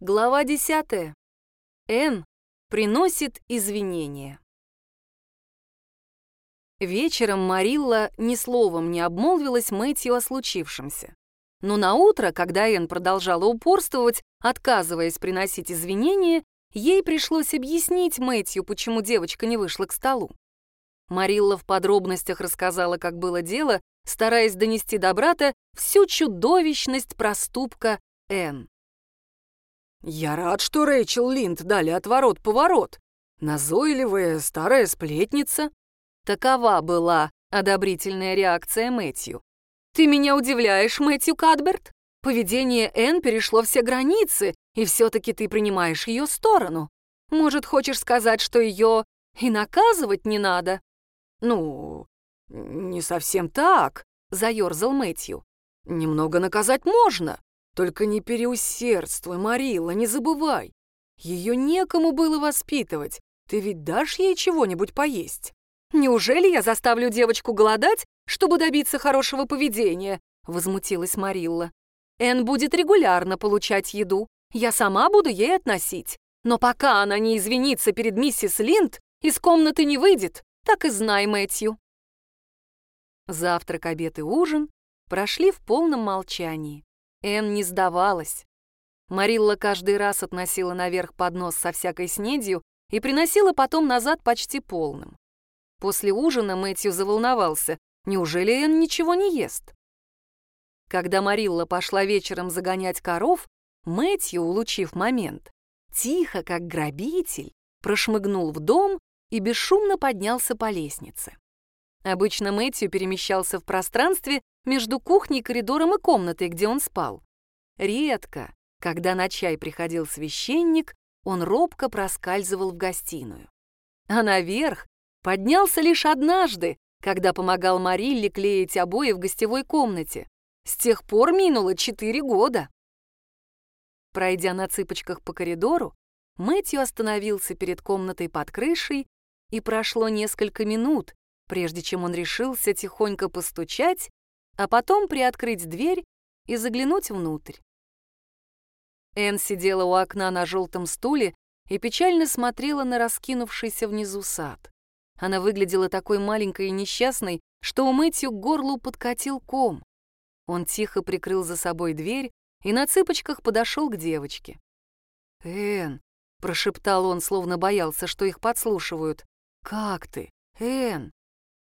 Глава 10. Н приносит извинения. Вечером Марилла ни словом не обмолвилась Мэтью о случившемся. Но на утро, когда Эн продолжала упорствовать, отказываясь приносить извинения, ей пришлось объяснить Мэтью, почему девочка не вышла к столу. Марилла в подробностях рассказала, как было дело, стараясь донести до брата всю чудовищность проступка Эн. «Я рад, что Рэйчел Линд дали отворот-поворот. Назойливая старая сплетница». Такова была одобрительная реакция Мэтью. «Ты меня удивляешь, Мэтью Кадберт. Поведение Энн перешло все границы, и все-таки ты принимаешь ее сторону. Может, хочешь сказать, что ее и наказывать не надо?» «Ну, не совсем так», — заерзал Мэтью. «Немного наказать можно, только не переусердствуй, Марила, не забывай. Ее некому было воспитывать. Ты ведь дашь ей чего-нибудь поесть? Неужели я заставлю девочку голодать, чтобы добиться хорошего поведения? Возмутилась Марилла. Эн будет регулярно получать еду. Я сама буду ей относить. Но пока она не извинится перед миссис Линд, из комнаты не выйдет. Так и знай, Мэтью. Завтрак, обед и ужин прошли в полном молчании. Эн не сдавалась. Марилла каждый раз относила наверх поднос со всякой снедью и приносила потом назад почти полным. После ужина Мэтью заволновался. Неужели Эн ничего не ест? Когда Марилла пошла вечером загонять коров, Мэтью, улучив момент, тихо, как грабитель, прошмыгнул в дом и бесшумно поднялся по лестнице. Обычно Мэтью перемещался в пространстве между кухней, коридором и комнатой, где он спал. Редко, когда на чай приходил священник, он робко проскальзывал в гостиную. А наверх поднялся лишь однажды, когда помогал Марилле клеить обои в гостевой комнате. С тех пор минуло четыре года. Пройдя на цыпочках по коридору, Мэтью остановился перед комнатой под крышей, и прошло несколько минут, прежде чем он решился тихонько постучать, а потом приоткрыть дверь и заглянуть внутрь. Энн сидела у окна на желтом стуле и печально смотрела на раскинувшийся внизу сад. Она выглядела такой маленькой и несчастной, что у Мэтью к горлу подкатил ком. Он тихо прикрыл за собой дверь и на цыпочках подошел к девочке. «Энн», — прошептал он, словно боялся, что их подслушивают, — «как ты, Энн?»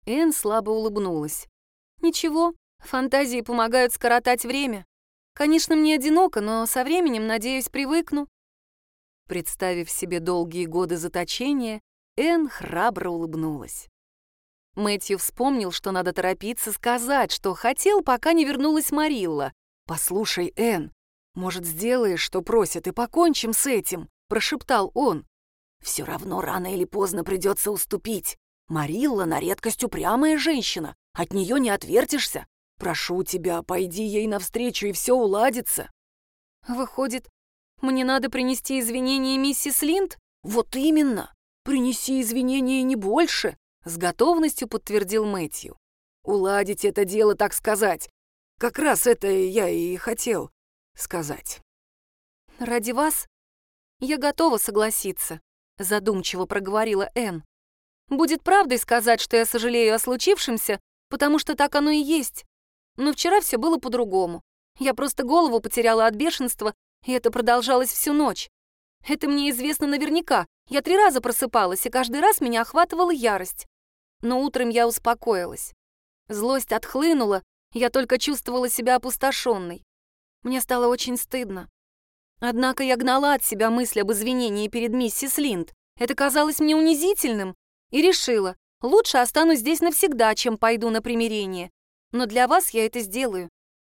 Энн слабо улыбнулась. «Ничего, фантазии помогают скоротать время. Конечно, мне одиноко, но со временем, надеюсь, привыкну». Представив себе долгие годы заточения, Энн храбро улыбнулась. Мэтью вспомнил, что надо торопиться сказать, что хотел, пока не вернулась Марилла. «Послушай, Энн, может, сделаешь, что просят, и покончим с этим?» — прошептал он. «Все равно рано или поздно придется уступить. Марилла на редкость упрямая женщина, от нее не отвертишься. Прошу тебя, пойди ей навстречу, и все уладится». «Выходит, мне надо принести извинения миссис Линд?» «Вот именно! Принеси извинения не больше!» С готовностью подтвердил Мэтью. «Уладить это дело, так сказать. Как раз это я и хотел сказать». «Ради вас я готова согласиться», задумчиво проговорила Энн. Будет правдой сказать, что я сожалею о случившемся, потому что так оно и есть. Но вчера все было по-другому. Я просто голову потеряла от бешенства, и это продолжалось всю ночь. Это мне известно наверняка. Я три раза просыпалась, и каждый раз меня охватывала ярость. Но утром я успокоилась. Злость отхлынула, я только чувствовала себя опустошенной. Мне стало очень стыдно. Однако я гнала от себя мысль об извинении перед миссис Линд. Это казалось мне унизительным, и решила, лучше останусь здесь навсегда, чем пойду на примирение. Но для вас я это сделаю,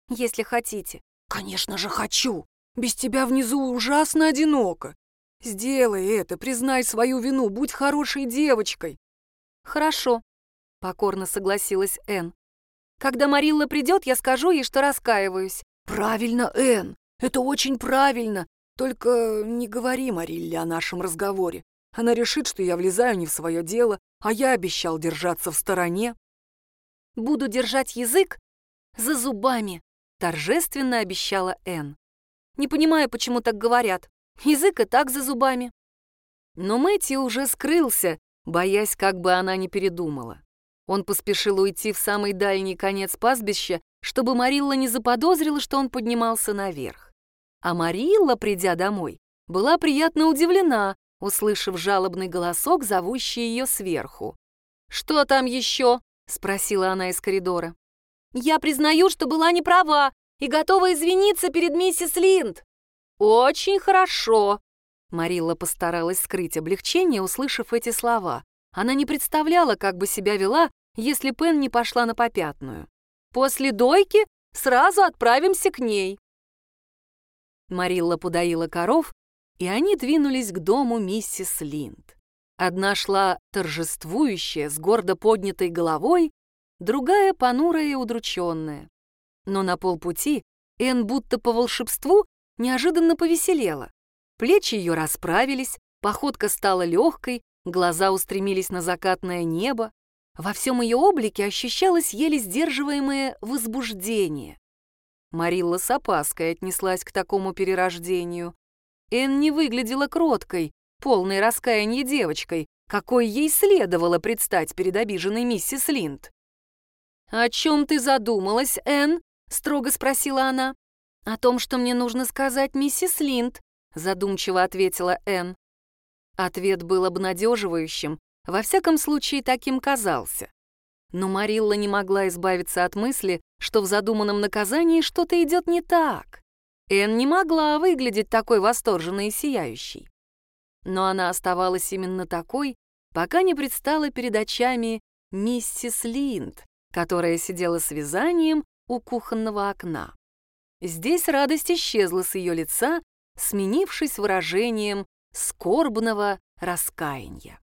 если хотите». «Конечно же хочу! Без тебя внизу ужасно одиноко. Сделай это, признай свою вину, будь хорошей девочкой». «Хорошо», — покорно согласилась Энн. «Когда Марилла придет, я скажу ей, что раскаиваюсь». «Правильно, Энн, это очень правильно. Только не говори Марилле о нашем разговоре. Она решит, что я влезаю не в свое дело, а я обещал держаться в стороне. «Буду держать язык за зубами», — торжественно обещала Энн. «Не понимаю, почему так говорят. Язык и так за зубами. Но Мэтью уже скрылся, боясь, как бы она не передумала. Он поспешил уйти в самый дальний конец пастбища, чтобы Марилла не заподозрила, что он поднимался наверх. А Марилла, придя домой, была приятно удивлена, услышав жалобный голосок, зовущий ее сверху. «Что там еще?» — спросила она из коридора. «Я признаю, что была не права и готова извиниться перед миссис Линд». «Очень хорошо», Марилла постаралась скрыть облегчение, услышав эти слова. Она не представляла, как бы себя вела, если Пен не пошла на попятную. «После дойки сразу отправимся к ней». Марилла подоила коров, и они двинулись к дому миссис Линд. Одна шла торжествующая, с гордо поднятой головой, другая понурая и удрученная. Но на полпути Эн будто по волшебству неожиданно повеселела. Плечи ее расправились, походка стала легкой, глаза устремились на закатное небо. Во всем ее облике ощущалось еле сдерживаемое возбуждение. Марилла с опаской отнеслась к такому перерождению. Эн не выглядела кроткой, полной раскаяния девочкой, какой ей следовало предстать перед обиженной миссис Линд. «О чем ты задумалась, Эн?» — строго спросила она. «О том, что мне нужно сказать миссис Линд», задумчиво ответила Энн. Ответ был обнадеживающим, во всяком случае таким казался. Но Марилла не могла избавиться от мысли, что в задуманном наказании что-то идет не так. Энн не могла выглядеть такой восторженной и сияющей. Но она оставалась именно такой, пока не предстала перед очами миссис Линд, которая сидела с вязанием у кухонного окна. Здесь радость исчезла с ее лица, сменившись выражением скорбного раскаяния.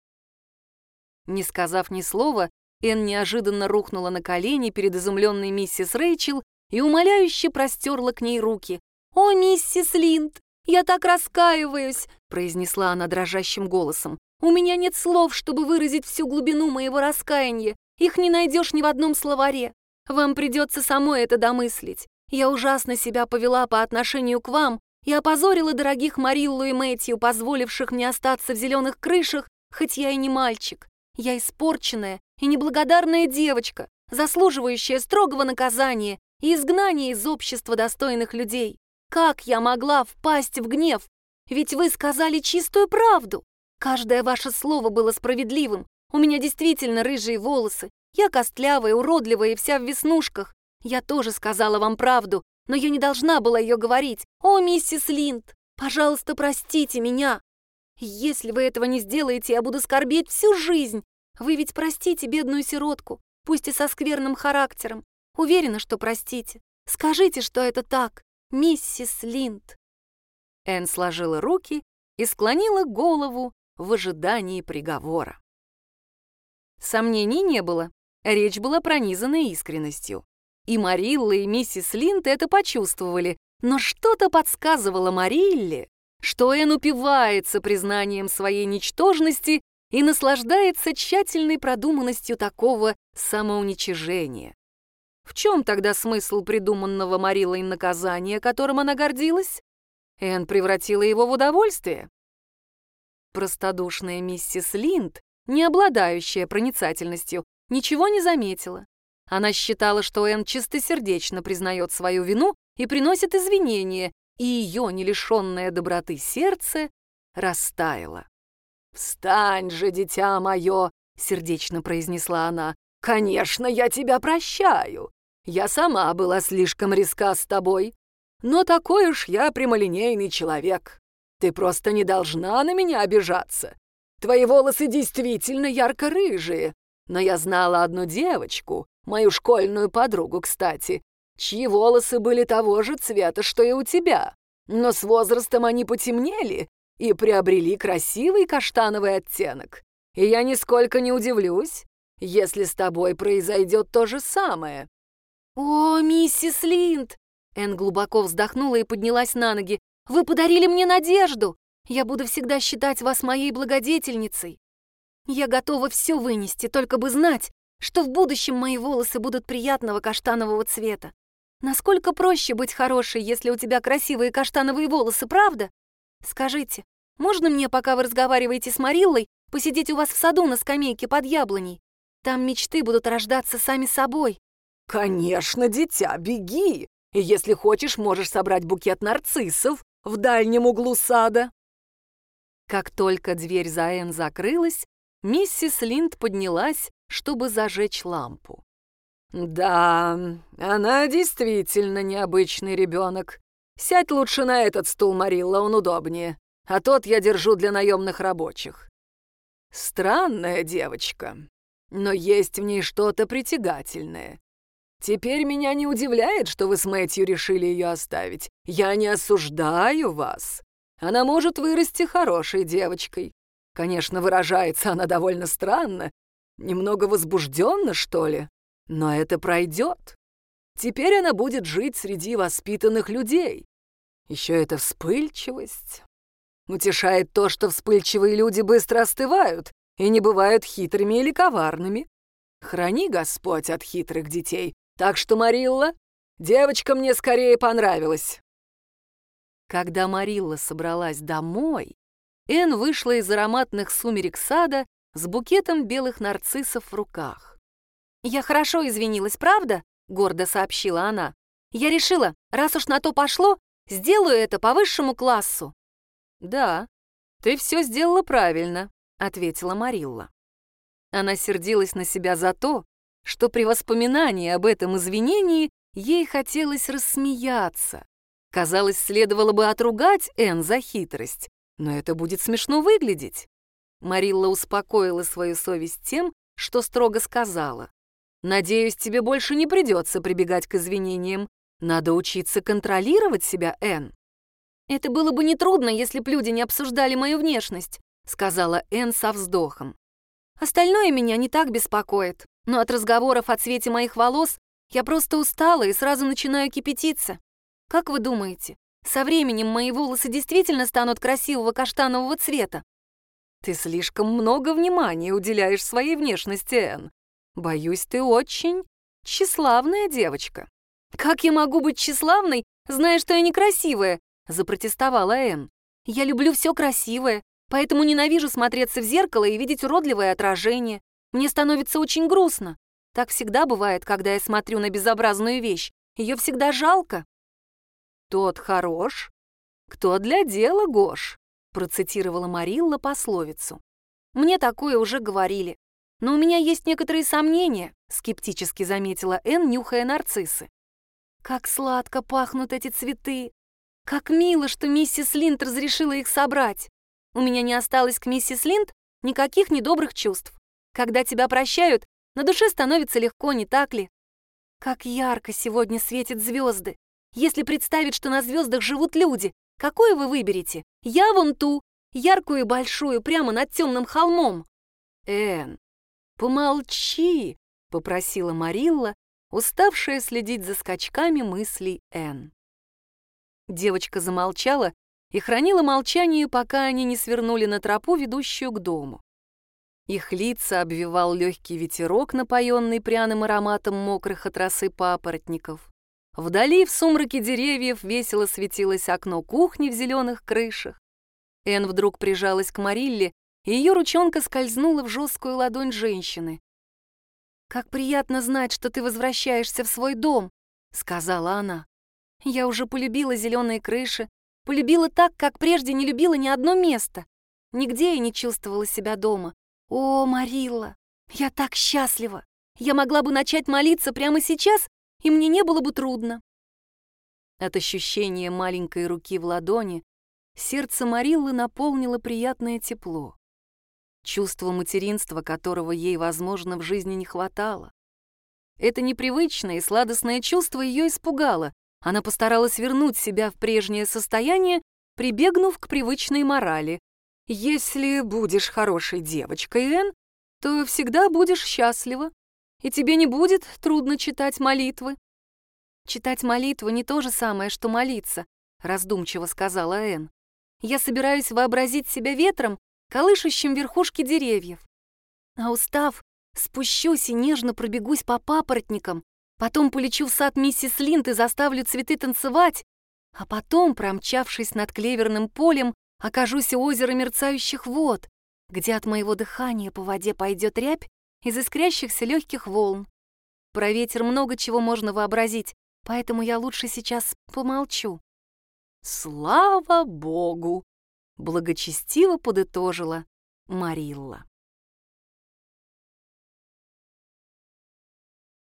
Не сказав ни слова, Энн неожиданно рухнула на колени перед изумленной миссис Рэйчел и умоляюще простерла к ней руки. «О, миссис Линд, я так раскаиваюсь!» — произнесла она дрожащим голосом. «У меня нет слов, чтобы выразить всю глубину моего раскаяния. Их не найдешь ни в одном словаре. Вам придется самой это домыслить. Я ужасно себя повела по отношению к вам, и опозорила дорогих Мариллу и Мэтью, позволивших мне остаться в зеленых крышах, хоть я и не мальчик. Я испорченная и неблагодарная девочка, заслуживающая строгого наказания и изгнания из общества достойных людей. Как я могла впасть в гнев? Ведь вы сказали чистую правду. Каждое ваше слово было справедливым. У меня действительно рыжие волосы. Я костлявая, уродливая и вся в веснушках. Я тоже сказала вам правду, но я не должна была ее говорить. О, миссис Линд, пожалуйста, простите меня. Если вы этого не сделаете, я буду скорбеть всю жизнь. Вы ведь простите бедную сиротку, пусть и со скверным характером. Уверена, что простите. Скажите, что это так, миссис Линд. Энн сложила руки и склонила голову в ожидании приговора. Сомнений не было, речь была пронизана искренностью. И Марилла, и миссис Линд это почувствовали, но что-то подсказывало Марилле, что Эн упивается признанием своей ничтожности и наслаждается тщательной продуманностью такого самоуничижения. В чем тогда смысл придуманного Мариллой наказания, которым она гордилась? Эн превратила его в удовольствие. Простодушная миссис Линд, не обладающая проницательностью, ничего не заметила. Она считала, что Энн чистосердечно признает свою вину и приносит извинения, и ее, не лишенное доброты сердце, растаяло. «Встань же, дитя мое!» — сердечно произнесла она. «Конечно, я тебя прощаю. Я сама была слишком резка с тобой. Но такой уж я прямолинейный человек. Ты просто не должна на меня обижаться. Твои волосы действительно ярко-рыжие, но я знала одну девочку, мою школьную подругу, кстати, чьи волосы были того же цвета, что и у тебя, но с возрастом они потемнели и приобрели красивый каштановый оттенок. И я нисколько не удивлюсь, если с тобой произойдет то же самое». «О, миссис Линд!» Энн глубоко вздохнула и поднялась на ноги. «Вы подарили мне надежду! Я буду всегда считать вас моей благодетельницей. Я готова все вынести, только бы знать, что в будущем мои волосы будут приятного каштанового цвета. Насколько проще быть хорошей, если у тебя красивые каштановые волосы, правда? Скажите, можно мне, пока вы разговариваете с Мариллой, посидеть у вас в саду на скамейке под яблоней? Там мечты будут рождаться сами собой». «Конечно, дитя, беги! И если хочешь, можешь собрать букет нарциссов в дальнем углу сада». Как только дверь за Энн закрылась, миссис Линд поднялась, чтобы зажечь лампу. «Да, она действительно необычный ребенок. Сядь лучше на этот стул, Марилла, он удобнее, а тот я держу для наемных рабочих. Странная девочка, но есть в ней что-то притягательное. Теперь меня не удивляет, что вы с Мэтью решили ее оставить. Я не осуждаю вас. Она может вырасти хорошей девочкой. Конечно, выражается она довольно странно, немного возбужденно, что ли, но это пройдет. Теперь она будет жить среди воспитанных людей. Еще эта вспыльчивость. Утешает то, что вспыльчивые люди быстро остывают и не бывают хитрыми или коварными. Храни Господь от хитрых детей. Так что, Марилла, девочка мне скорее понравилась. Когда Марилла собралась домой, Эн вышла из ароматных сумерек сада с букетом белых нарциссов в руках. «Я хорошо извинилась, правда?» — гордо сообщила она. «Я решила, раз уж на то пошло, сделаю это по высшему классу». «Да, ты все сделала правильно», — ответила Марилла. Она сердилась на себя за то, что при воспоминании об этом извинении ей хотелось рассмеяться. Казалось, следовало бы отругать Энн за хитрость, но это будет смешно выглядеть. Марилла успокоила свою совесть тем, что строго сказала. «Надеюсь, тебе больше не придется прибегать к извинениям. Надо учиться контролировать себя, Энн». «Это было бы нетрудно, если б люди не обсуждали мою внешность», сказала Энн со вздохом. «Остальное меня не так беспокоит, но от разговоров о цвете моих волос я просто устала и сразу начинаю кипятиться. Как вы думаете, со временем мои волосы действительно станут красивого каштанового цвета?» «Ты слишком много внимания уделяешь своей внешности, Энн. Боюсь, ты очень тщеславная девочка». «Как я могу быть тщеславной, зная, что я некрасивая?» — запротестовала Энн. «Я люблю все красивое, поэтому ненавижу смотреться в зеркало и видеть уродливое отражение. Мне становится очень грустно. Так всегда бывает, когда я смотрю на безобразную вещь. Ее всегда жалко». «Тот хорош, кто для дела Гош», — процитировала Марилла пословицу. «Мне такое уже говорили. Но у меня есть некоторые сомнения», — скептически заметила Энн, нюхая нарциссы. «Как сладко пахнут эти цветы! Как мило, что миссис Линд разрешила их собрать! У меня не осталось к миссис Линд никаких недобрых чувств. Когда тебя прощают, на душе становится легко, не так ли? Как ярко сегодня светят звезды! Если представить, что на звездах живут люди, какую вы выберете? Я вон ту, яркую и большую, прямо над темным холмом. Эн, «Помолчи!» — попросила Марилла, уставшая следить за скачками мыслей Энн. Девочка замолчала и хранила молчание, пока они не свернули на тропу, ведущую к дому. Их лица обвивал легкий ветерок, напоенный пряным ароматом мокрых от росы папоротников. Вдали, в сумраке деревьев, весело светилось окно кухни в зеленых крышах. Энн вдруг прижалась к Марилле и ее ручонка скользнула в жесткую ладонь женщины. «Как приятно знать, что ты возвращаешься в свой дом», — сказала она. «Я уже полюбила зеленые крыши, полюбила так, как прежде не любила ни одно место. Нигде я не чувствовала себя дома. О, Марилла, я так счастлива! Я могла бы начать молиться прямо сейчас, и мне не было бы трудно». От ощущения маленькой руки в ладони сердце Мариллы наполнило приятное тепло чувство материнства, которого ей, возможно, в жизни не хватало. Это непривычное и сладостное чувство ее испугало. Она постаралась вернуть себя в прежнее состояние, прибегнув к привычной морали. «Если будешь хорошей девочкой, Энн, то всегда будешь счастлива, и тебе не будет трудно читать молитвы». «Читать молитвы не то же самое, что молиться», — раздумчиво сказала Энн. «Я собираюсь вообразить себя ветром колышущим верхушки деревьев. А устав, спущусь и нежно пробегусь по папоротникам, потом полечу в сад миссис Линд и заставлю цветы танцевать, а потом, промчавшись над клеверным полем, окажусь у озера мерцающих вод, где от моего дыхания по воде пойдет рябь из искрящихся легких волн. Про ветер много чего можно вообразить, поэтому я лучше сейчас помолчу. «Слава Богу!» — благочестиво подытожила Марилла.